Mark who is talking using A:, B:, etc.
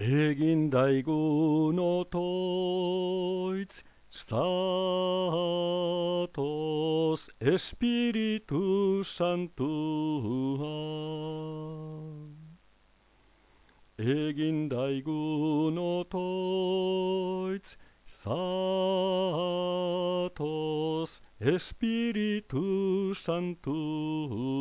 A: Egin daigun otoitz, zatoz Espiritu Santua. Egin daigun otoitz, zatoz Espiritu Santua.